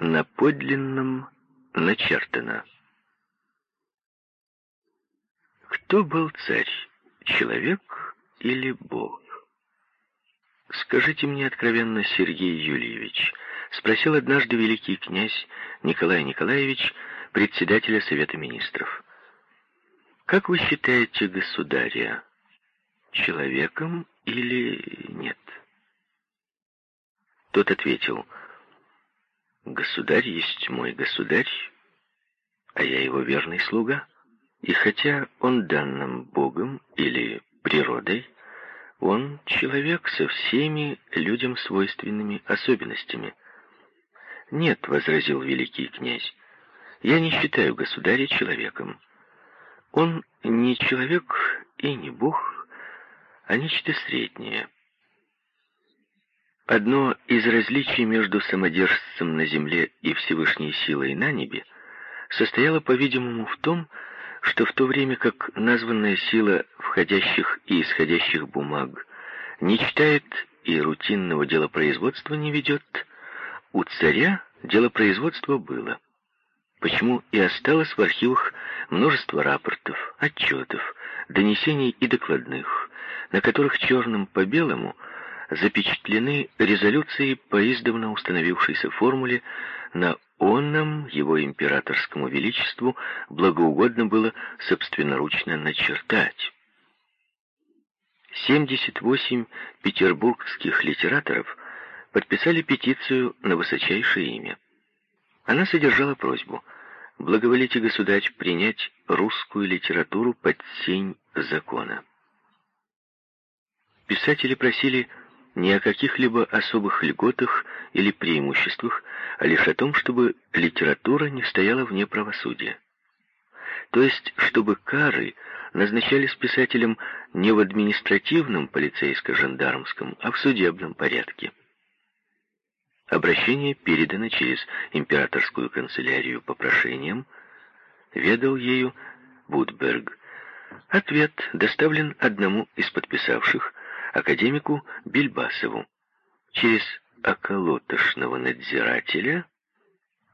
на подлинном начертано. Кто был царь, человек или бог? Скажите мне откровенно, Сергей Юльевич, спросил однажды великий князь Николай Николаевич, председателя Совета Министров. Как вы считаете государя, человеком или нет? Тот ответил, «Государь есть мой государь, а я его верный слуга. И хотя он дан нам Богом или природой, он человек со всеми людям свойственными особенностями». «Нет», — возразил великий князь, — «я не считаю государя человеком. Он не человек и не Бог, а нечто среднее». Одно из различий между самодержцем на земле и Всевышней силой на небе состояло, по-видимому, в том, что в то время как названная сила входящих и исходящих бумаг не читает и рутинного делопроизводства не ведет, у царя делопроизводство было. Почему и осталось в архивах множество рапортов, отчетов, донесений и докладных, на которых черным по белому – запечатлены резолюции по издавна установившейся формуле на онном его императорскому величеству благоугодно было собственноручно начертать. 78 петербургских литераторов подписали петицию на высочайшее имя. Она содержала просьбу «Благоволите, государь, принять русскую литературу под сень закона». Писатели просили не о каких-либо особых льготах или преимуществах, а лишь о том, чтобы литература не стояла вне правосудия. То есть, чтобы кары назначались писателям не в административном полицейско-жандармском, а в судебном порядке. Обращение передано через императорскую канцелярию по прошениям, ведал ею Будберг. Ответ доставлен одному из подписавших, академику Бельбасову через околотошного надзирателя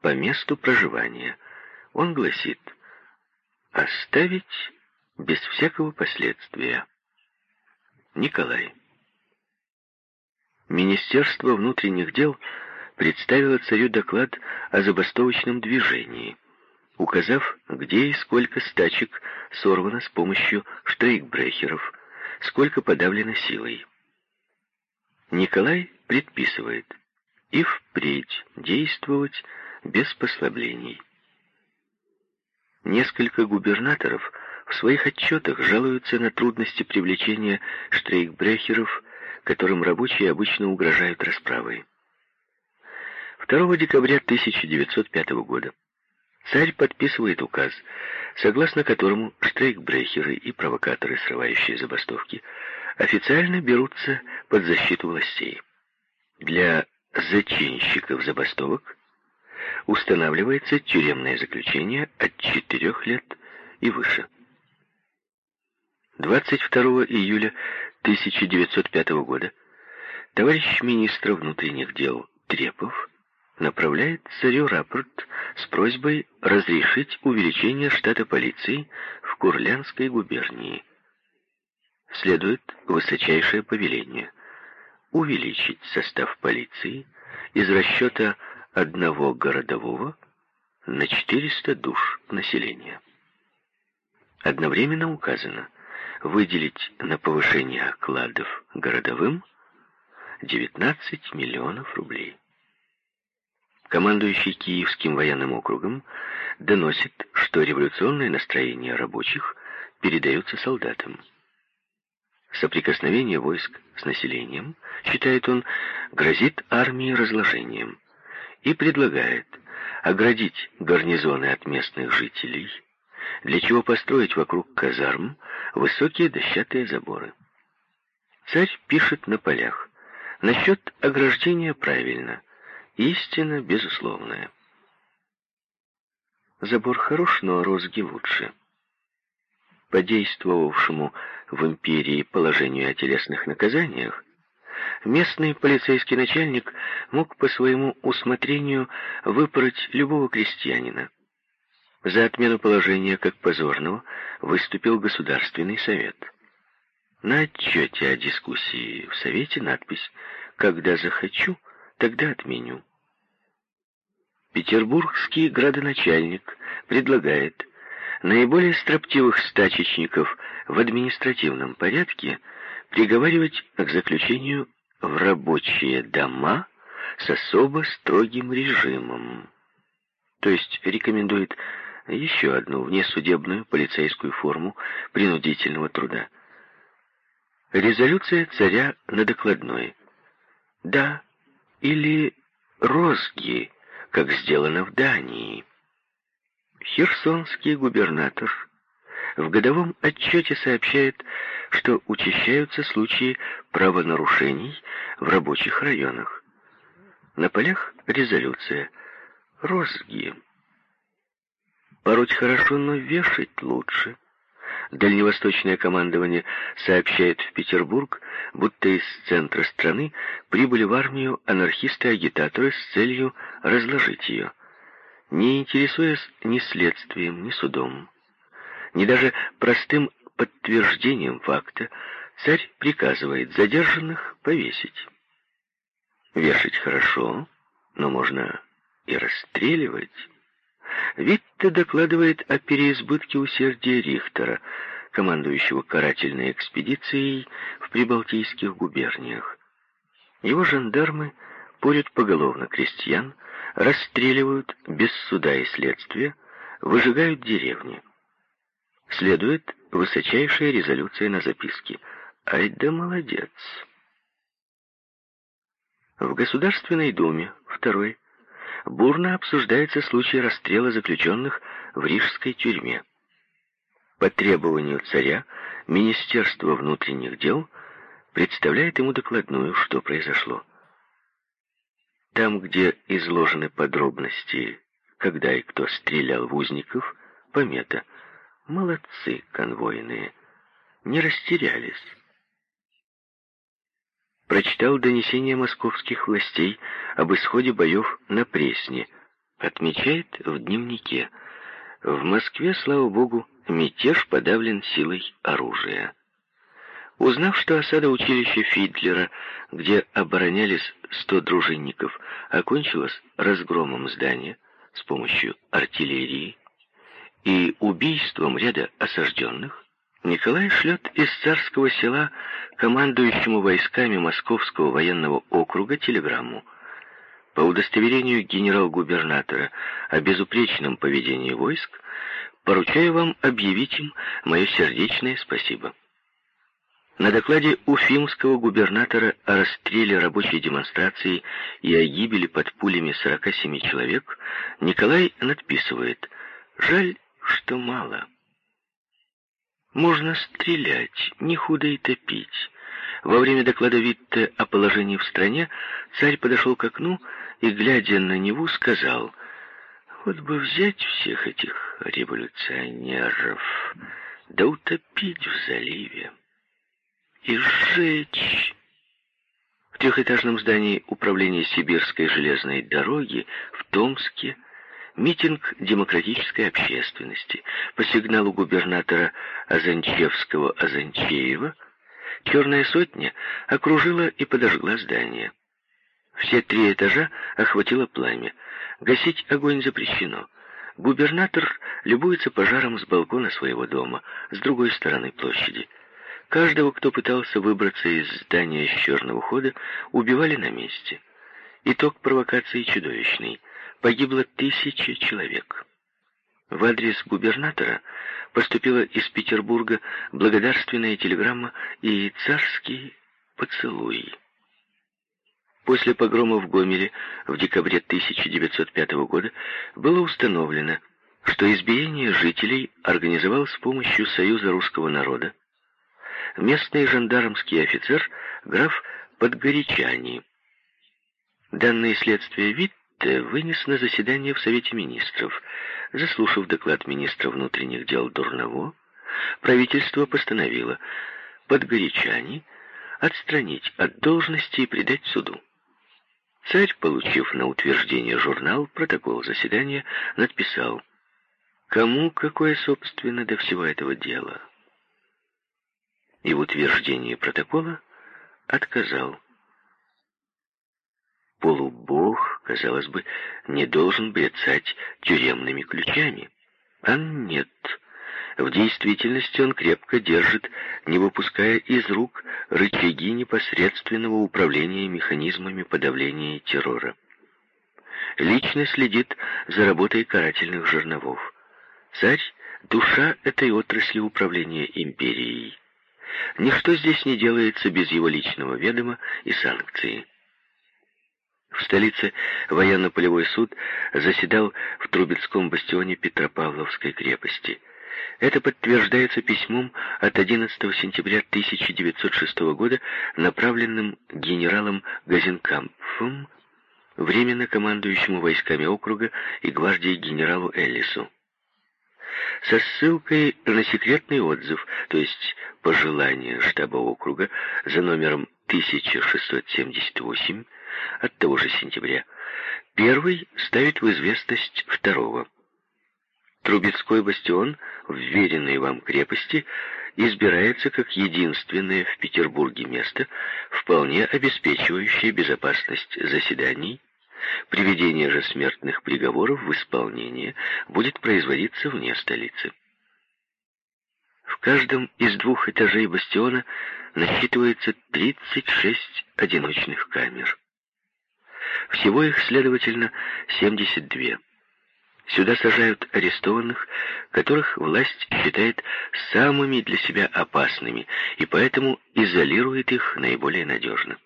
по месту проживания. Он гласит «Оставить без всякого последствия». Николай. Министерство внутренних дел представило царю доклад о забастовочном движении, указав, где и сколько стачек сорвано с помощью штрейкбрехеров – сколько подавлено силой. Николай предписывает и впредь действовать без послаблений. Несколько губернаторов в своих отчетах жалуются на трудности привлечения штрейкбрехеров, которым рабочие обычно угрожают расправой. 2 декабря 1905 года царь подписывает указ, согласно которому штрейкбрехеры и провокаторы, срывающие забастовки, официально берутся под защиту властей. Для зачинщиков забастовок устанавливается тюремное заключение от 4 лет и выше. 22 июля 1905 года товарищ министра внутренних дел Трепов направляет царю рапорт с просьбой разрешить увеличение штата полиции в Курлянской губернии. Следует высочайшее повеление увеличить состав полиции из расчета одного городового на 400 душ населения. Одновременно указано выделить на повышение окладов городовым 19 миллионов рублей командующий Киевским военным округом, доносит, что революционное настроение рабочих передается солдатам. Соприкосновение войск с населением, считает он, грозит армии разложением и предлагает оградить гарнизоны от местных жителей, для чего построить вокруг казарм высокие дощатые заборы. Царь пишет на полях. Насчет ограждения правильно. Истина безусловная. Забор хорош, но розги лучше. По действовавшему в империи положению о телесных наказаниях, Местный полицейский начальник мог по своему усмотрению выпороть любого крестьянина. За отмену положения как позорного выступил Государственный совет. На отчете о дискуссии в Совете надпись «Когда захочу, тогда отменю». Петербургский градоначальник предлагает наиболее строптивых стачечников в административном порядке приговаривать к заключению в рабочие дома с особо строгим режимом. То есть рекомендует еще одну внесудебную полицейскую форму принудительного труда. Резолюция царя на докладной. Да, или розги, как сделано в Дании. Херсонский губернатор в годовом отчете сообщает, что учащаются случаи правонарушений в рабочих районах. На полях резолюция «Розги». Пороть хорошо, но вешать лучше. Дальневосточное командование сообщает в Петербург, будто из центра страны прибыли в армию анархисты-агитаторы с целью разложить ее. Не интересуясь ни следствием, ни судом, ни даже простым подтверждением факта, царь приказывает задержанных повесить. Вешать хорошо, но можно и расстреливать. Витте докладывает о переизбытке усердия Рихтера, командующего карательной экспедицией в прибалтийских губерниях. Его жандармы порят поголовно крестьян, расстреливают без суда и следствия, выжигают деревни. Следует высочайшая резолюция на записке. Ай да молодец! В Государственной Думе, второй, бурно обсуждается случай расстрела заключенных в рижской тюрьме. По требованию царя Министерство внутренних дел представляет ему докладную, что произошло. Там, где изложены подробности, когда и кто стрелял в узников, помета. Молодцы конвойные, не растерялись прочитал донесение московских властей об исходе боев на Пресне. Отмечает в дневнике. В Москве, слава богу, мятеж подавлен силой оружия. Узнав, что осада училища Фидлера, где оборонялись сто дружинников, окончилась разгромом здания с помощью артиллерии и убийством ряда осажденных, Николай шлет из царского села командующему войсками Московского военного округа телеграмму. По удостоверению генерал-губернатора о безупречном поведении войск, поручаю вам объявить им мое сердечное спасибо. На докладе уфимского губернатора о расстреле рабочей демонстрации и о гибели под пулями 47 человек Николай надписывает «Жаль, что мало». Можно стрелять, не худо и топить. Во время доклада Витте о положении в стране царь подошел к окну и, глядя на него, сказал, «Вот бы взять всех этих революционеров, да утопить в заливе и сжечь». В трехэтажном здании управления Сибирской железной дороги в Томске митинг демократической общественности. По сигналу губернатора Азанчевского-Азанчеева «Черная сотня» окружила и подожгла здание. Все три этажа охватило пламя. Гасить огонь запрещено. Губернатор любуется пожаром с балкона своего дома, с другой стороны площади. Каждого, кто пытался выбраться из здания с черного хода, убивали на месте. Итог провокации чудовищный погибло тысячи человек. В адрес губернатора поступила из Петербурга благодарственная телеграмма и царский поцелуй. После погрома в Гомеле в декабре 1905 года было установлено, что избиение жителей организовал с помощью Союза русского народа местный жандармский офицер граф Подгорячани. Данные следствия вид вынес на заседание в Совете Министров. Заслушав доклад министра внутренних дел Дурново, правительство постановило подгорячане отстранить от должности и предать суду. Царь, получив на утверждение журнал, протокол заседания, надписал «Кому какое, собственно, до всего этого дела?» И в утверждении протокола отказал. Полубог, казалось бы, не должен брецать тюремными ключами. А нет, в действительности он крепко держит, не выпуская из рук рычаги непосредственного управления механизмами подавления террора. Лично следит за работой карательных жерновов. Царь — душа этой отрасли управления империей. Ничто здесь не делается без его личного ведома и санкции. В столице военно-полевой суд заседал в Трубецком бастионе Петропавловской крепости — это подтверждается письмом от 11 сентября 1906 года, направленным генералом Газенкампфом, временно командующему войсками округа и гвардией генералу Эллису. Со ссылкой на секретный отзыв, то есть пожелание штаба округа за номером 1678 от того же сентября, первый ставит в известность второго. Трубецкой бастион, вверенный вам крепости, избирается как единственное в Петербурге место, вполне обеспечивающее безопасность заседаний. Приведение же смертных приговоров в исполнение будет производиться вне столицы. В каждом из двух этажей бастиона насчитывается 36 одиночных камер. Всего их, следовательно, 72. Сюда сажают арестованных, которых власть считает самыми для себя опасными, и поэтому изолирует их наиболее надежно.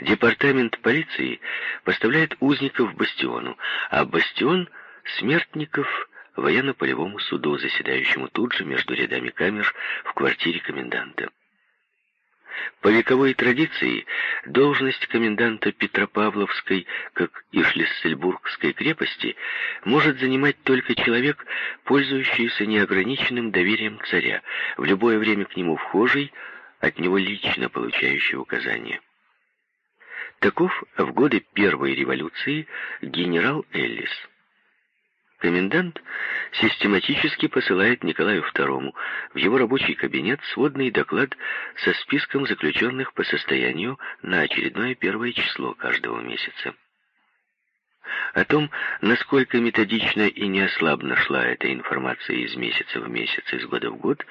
Департамент полиции поставляет узников бастиону, а бастион — смертников военно-полевому суду, заседающему тут же между рядами камер в квартире коменданта. По вековой традиции должность коменданта Петропавловской, как и Шлиссельбургской крепости, может занимать только человек, пользующийся неограниченным доверием царя, в любое время к нему вхожий, от него лично получающий указания. Таков в годы Первой революции генерал Эллис. Комендант систематически посылает Николаю II в его рабочий кабинет сводный доклад со списком заключенных по состоянию на очередное первое число каждого месяца. О том, насколько методично и неослабно шла эта информация из месяца в месяц, из года в год,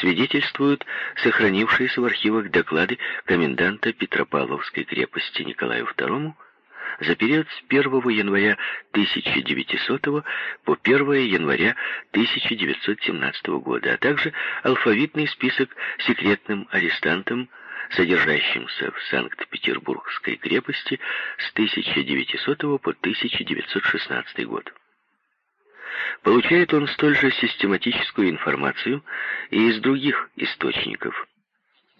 свидетельствуют сохранившиеся в архивах доклады коменданта Петропавловской крепости Николаю II за период с 1 января 1900 по 1 января 1917 года, а также алфавитный список секретным арестантам, содержащимся в Санкт-Петербургской крепости с 1900 по 1916 год. Получает он столь же систематическую информацию и из других источников.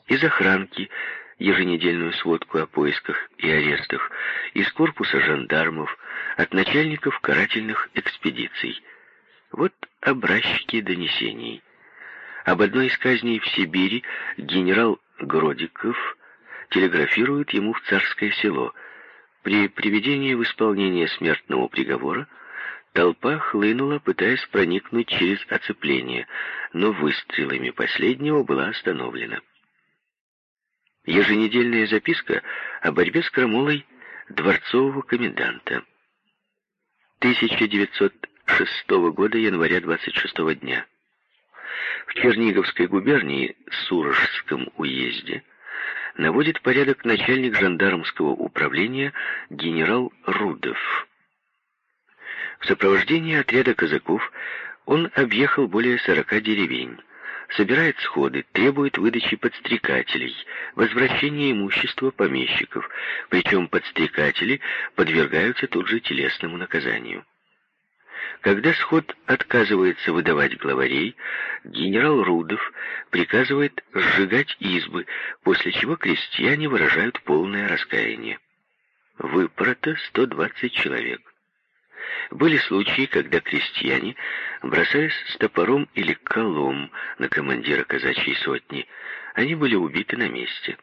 Из охранки, еженедельную сводку о поисках и арестах из корпуса жандармов, от начальников карательных экспедиций. Вот образчики донесений. Об одной из казней в Сибири генерал Гродиков телеграфирует ему в Царское село. При приведении в исполнение смертного приговора толпа хлынула, пытаясь проникнуть через оцепление, но выстрелами последнего была остановлена. Еженедельная записка о борьбе с крамолой дворцового коменданта. 1906 года, января 26 дня. В Черниговской губернии, Сурожском уезде, наводит порядок начальник жандармского управления генерал Рудов. В сопровождении отряда казаков он объехал более 40 деревень собирает сходы, требует выдачи подстрекателей, возвращения имущества помещиков, причем подстрекатели подвергаются тут же телесному наказанию. Когда сход отказывается выдавать главарей, генерал Рудов приказывает сжигать избы, после чего крестьяне выражают полное раскаяние. Выпорото 120 человек. Были случаи, когда крестьяне бросались с топором или колом на командира казачьей сотни. Они были убиты на месте.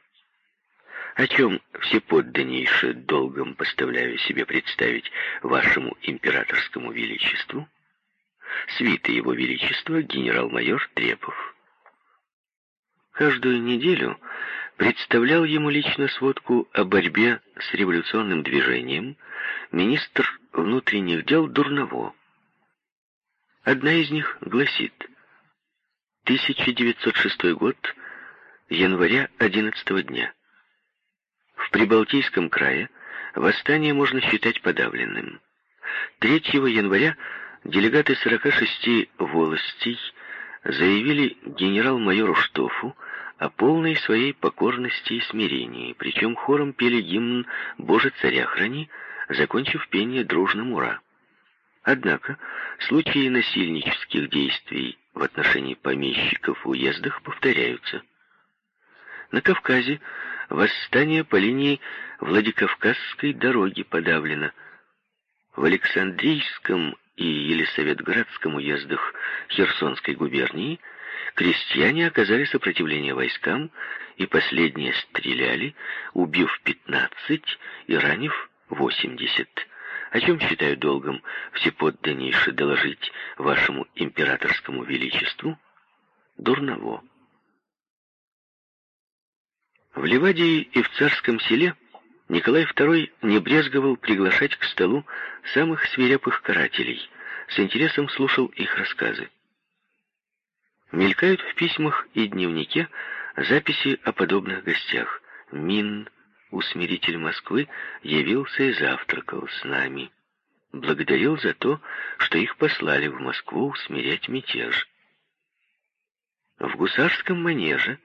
о чем всеподданнейше долгом поставляю себе представить вашему императорскому величеству, свиты его величества генерал-майор Трепов. Каждую неделю представлял ему лично сводку о борьбе с революционным движением министр внутренних дел Дурново. Одна из них гласит 1906 год, января 11 дня. В Прибалтийском крае восстание можно считать подавленным. 3 января делегаты 46 волостей заявили генерал-майору Штофу о полной своей покорности и смирении, причем хором пели гимн «Боже, царя храни», закончив пение дружным «Ура». Однако случаи насильнических действий в отношении помещиков в уездах повторяются. На Кавказе восстание по линии Владикавказской дороги подавлено. В Александрийском и Елисаветградском уездах Херсонской губернии крестьяне оказали сопротивление войскам, и последние стреляли, убив 15 и ранив 80, о чем считаю долгом всеподданнейше доложить вашему императорскому величеству, Дурново. В Ливадии и в Царском селе Николай II не брезговал приглашать к столу самых свирепых карателей, с интересом слушал их рассказы. Мелькают в письмах и дневнике записи о подобных гостях. Мин, усмиритель Москвы, явился и завтракал с нами. Благодарил за то, что их послали в Москву усмирять мятеж. В гусарском манеже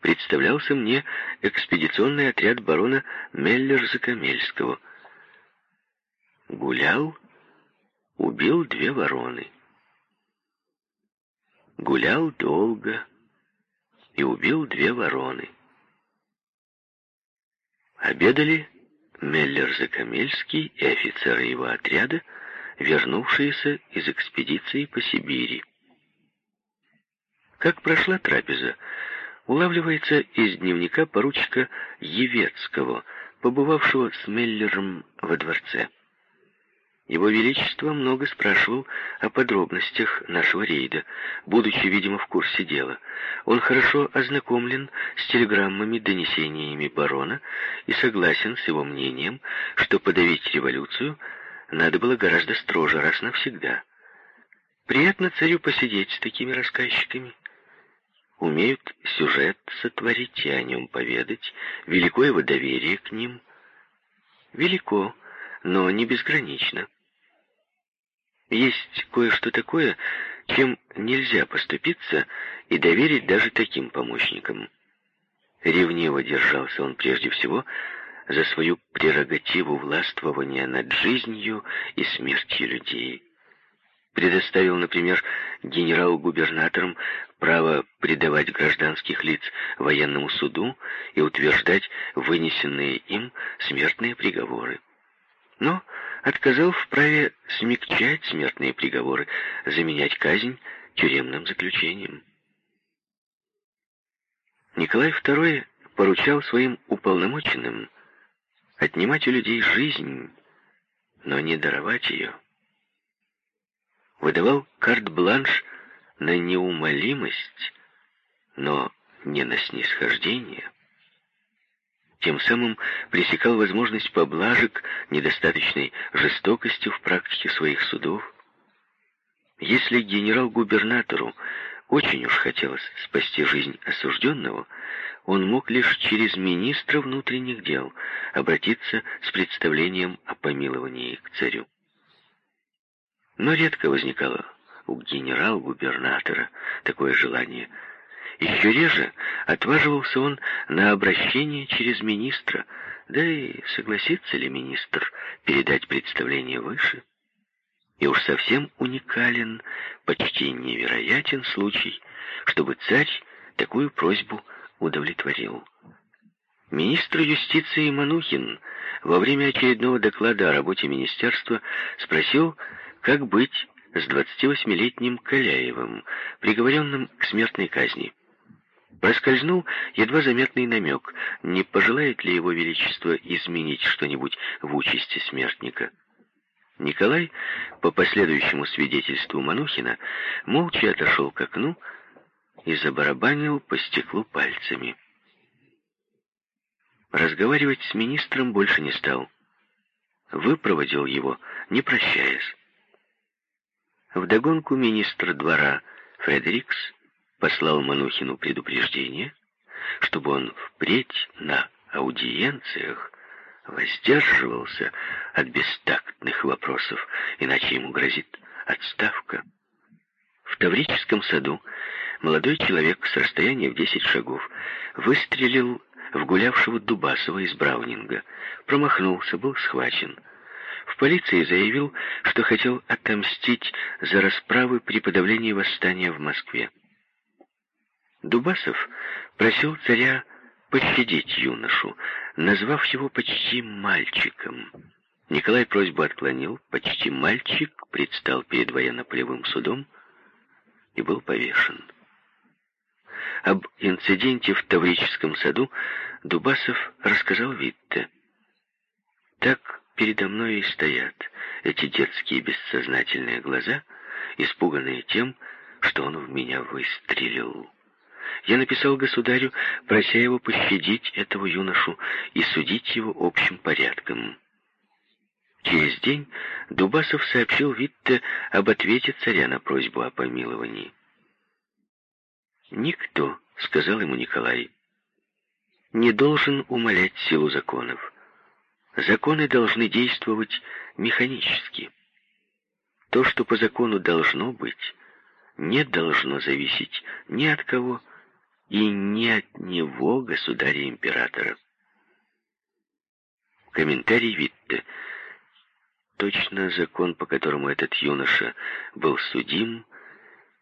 представлялся мне экспедиционный отряд барона Меллер-Закамельского. Гулял, убил две вороны. Гулял долго и убил две вороны. Обедали Меллер-Закамельский и офицеры его отряда, вернувшиеся из экспедиции по Сибири. Как прошла трапеза, улавливается из дневника поручика Евецкого, побывавшего с Меллером во дворце. Его Величество много спрашивал о подробностях нашего рейда, будучи, видимо, в курсе дела. Он хорошо ознакомлен с телеграммами, донесениями барона и согласен с его мнением, что подавить революцию надо было гораздо строже раз навсегда. Приятно царю посидеть с такими рассказчиками умеют сюжет сотворить и о нем поведать, велико его доверие к ним. Велико, но не безгранично. Есть кое-что такое, чем нельзя поступиться и доверить даже таким помощникам. Ревниво держался он прежде всего за свою прерогативу властвования над жизнью и смертью людей предоставил, например, генерал-губернаторам право предавать гражданских лиц военному суду и утверждать вынесенные им смертные приговоры. Но отказал в праве смягчать смертные приговоры, заменять казнь тюремным заключением. Николай II поручал своим уполномоченным отнимать у людей жизнь, но не даровать ее выдавал карт-бланш на неумолимость, но не на снисхождение. Тем самым пресекал возможность поблажек недостаточной жестокости в практике своих судов. Если генерал-губернатору очень уж хотелось спасти жизнь осужденного, он мог лишь через министра внутренних дел обратиться с представлением о помиловании к царю но редко возникало у генерал-губернатора такое желание. Еще реже отваживался он на обращение через министра, да и согласится ли министр передать представление выше. И уж совсем уникален, почти невероятен случай, чтобы царь такую просьбу удовлетворил. Министр юстиции Манухин во время очередного доклада о работе министерства спросил, как быть с 28-летним Каляевым, приговоренным к смертной казни? Проскользнул едва заметный намек, не пожелает ли его величество изменить что-нибудь в участи смертника. Николай, по последующему свидетельству Манухина, молча отошел к окну и забарабанил по стеклу пальцами. Разговаривать с министром больше не стал. Выпроводил его, не прощаясь. Вдогонку министр двора Фредерикс послал Манухину предупреждение, чтобы он впредь на аудиенциях воздерживался от бестактных вопросов, иначе ему грозит отставка. В Таврическом саду молодой человек с расстояния в десять шагов выстрелил в гулявшего Дубасова из Браунинга. Промахнулся, был схвачен. В полиции заявил, что хотел отомстить за расправы при подавлении восстания в Москве. Дубасов просил царя пощадить юношу, назвав его почти мальчиком. Николай просьбу отклонил, почти мальчик предстал перед военно-полевым судом и был повешен. Об инциденте в Таврическом саду Дубасов рассказал Витте. Так передо мной и стоят эти детские бессознательные глаза, испуганные тем, что он в меня выстрелил. Я написал государю, прося его пощадить этого юношу и судить его общим порядком. Через день Дубасов сообщил Витте об ответе царя на просьбу о помиловании. «Никто», — сказал ему Николай, — «не должен умолять силу законов. Законы должны действовать механически. То, что по закону должно быть, не должно зависеть ни от кого, и не от него, государя-императора. Комментарий Витте. Точно закон, по которому этот юноша был судим,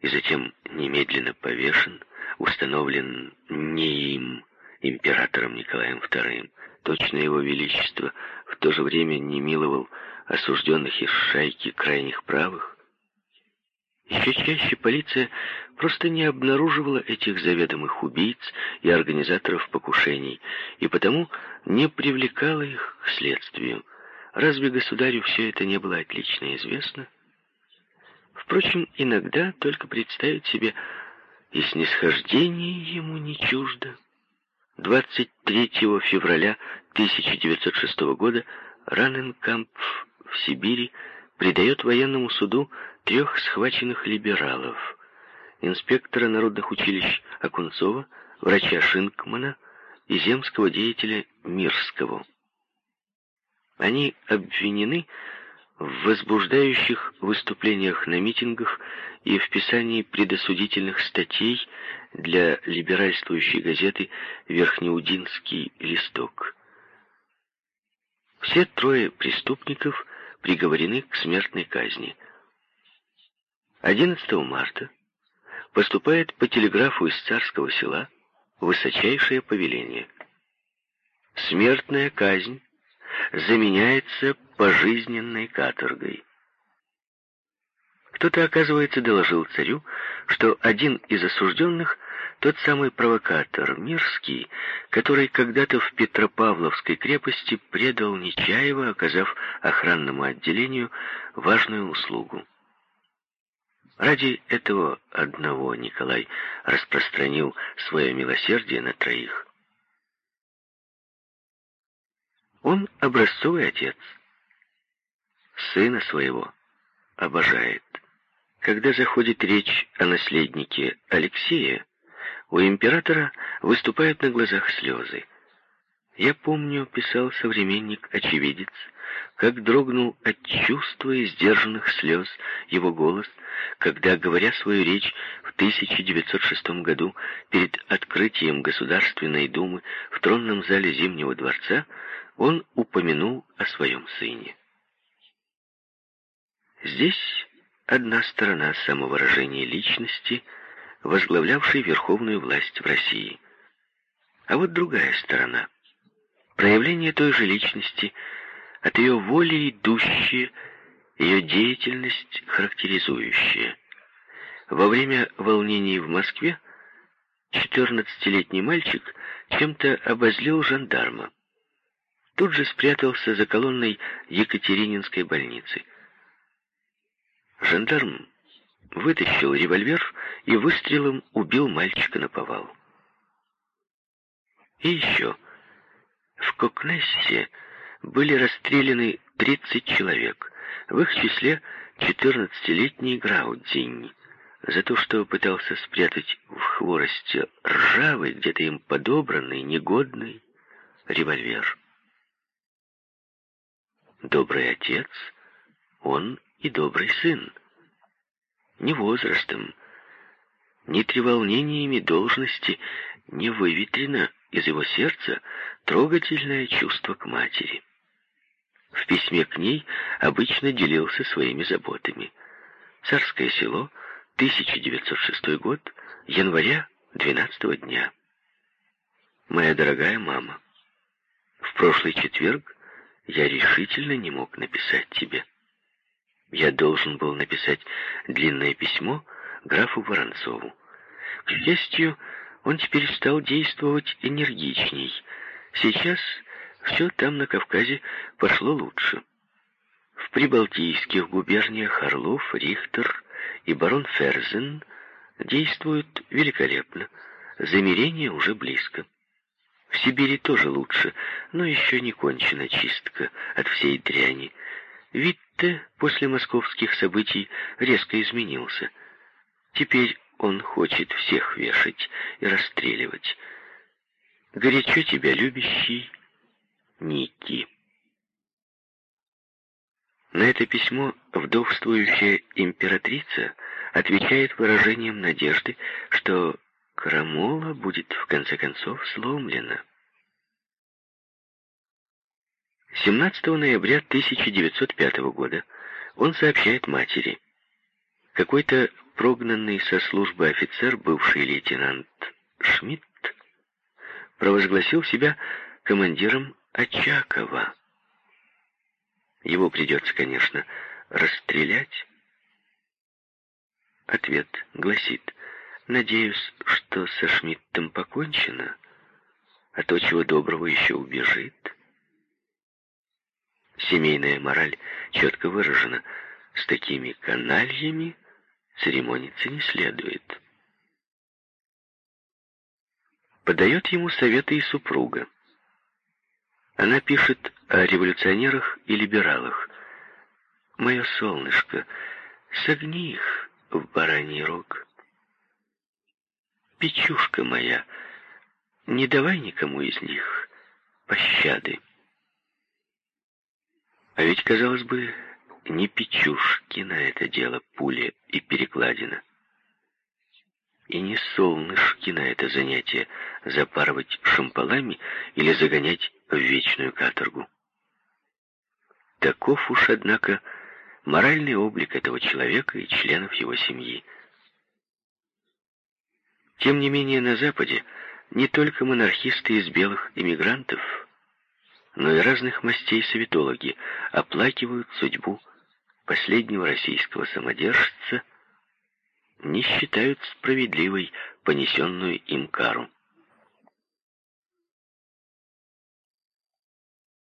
и затем немедленно повешен, установлен не им, императором Николаем II. Точно его величество в то же время не миловал осужденных из шайки крайних правых. Еще чаще полиция просто не обнаруживала этих заведомых убийц и организаторов покушений, и потому не привлекала их к следствию. Разве государю все это не было отлично известно? Впрочем, иногда только представить себе и снисхождение ему не чуждо. 23 февраля 1906 года Раненкамп в Сибири предает военному суду трех схваченных либералов, инспектора народных училищ Окунцова, врача Шинкмана и земского деятеля Мирского. Они обвинены в возбуждающих выступлениях на митингах и в писании предосудительных статей для либеральствующей газеты «Верхнеудинский листок». Все трое преступников приговорены к смертной казни. 11 марта поступает по телеграфу из царского села высочайшее повеление. Смертная казнь заменяется пожизненной каторгой. Кто-то, оказывается, доложил царю, что один из осужденных — тот самый провокатор, Мирский, который когда-то в Петропавловской крепости предал Нечаева, оказав охранному отделению важную услугу. Ради этого одного Николай распространил свое милосердие на троих. Он образцовый отец. Сына своего обожает. Когда заходит речь о наследнике Алексея, у императора выступают на глазах слезы. Я помню, писал современник-очевидец, как дрогнул от чувства и сдержанных слез его голос, когда, говоря свою речь в 1906 году перед открытием Государственной Думы в тронном зале Зимнего дворца, он упомянул о своем сыне. Здесь одна сторона самовыражения личности, возглавлявшей верховную власть в России. А вот другая сторона — проявление той же личности, от ее воли идущие, ее деятельность характеризующая. Во время волнений в Москве 14-летний мальчик чем-то обозлил жандарма. Тут же спрятался за колонной Екатерининской больницы. Жандарм вытащил револьвер и выстрелом убил мальчика на повал. И еще. В Кокнессе были расстреляны 30 человек, в их числе 14-летний Граудзинь, за то, что пытался спрятать в хворосте ржавый, где-то им подобранный, негодный револьвер. Добрый отец, он и добрый сын. Ни возрастом, ни треволнениями должности не выветрено из его сердца трогательное чувство к матери. В письме к ней обычно делился своими заботами. Царское село, 1906 год, января 12 дня. Моя дорогая мама, в прошлый четверг я решительно не мог написать тебе. Я должен был написать длинное письмо графу Воронцову. К счастью, он теперь стал действовать энергичней. Сейчас все там, на Кавказе, пошло лучше. В прибалтийских губерниях Орлов, Рихтер и барон Ферзен действуют великолепно. Замерение уже близко. В Сибири тоже лучше, но еще не кончена чистка от всей дряни. Витте после московских событий резко изменился. Теперь он хочет всех вешать и расстреливать. Горячо тебя любящий Ники. На это письмо вдовствующая императрица отвечает выражением надежды, что Крамола будет в конце концов сломлена. 17 ноября 1905 года он сообщает матери. Какой-то прогнанный со службы офицер, бывший лейтенант Шмидт, провозгласил себя командиром Очакова. Его придется, конечно, расстрелять. Ответ гласит, надеюсь, что со Шмидтом покончено, а то, чего доброго, еще убежит. Семейная мораль четко выражена. С такими канальями церемониться не следует. Подает ему советы и супруга. Она пишет о революционерах и либералах. «Мое солнышко, согни их в бараний рог. Печушка моя, не давай никому из них пощады». А ведь, казалось бы, не печушки на это дело пуля и перекладина. И не солнышки на это занятие запарывать шампалами или загонять в вечную каторгу. Таков уж, однако, моральный облик этого человека и членов его семьи. Тем не менее, на Западе не только монархисты из белых иммигрантов, но и разных мастей советологи оплакивают судьбу последнего российского самодержца, не считают справедливой понесенную им кару.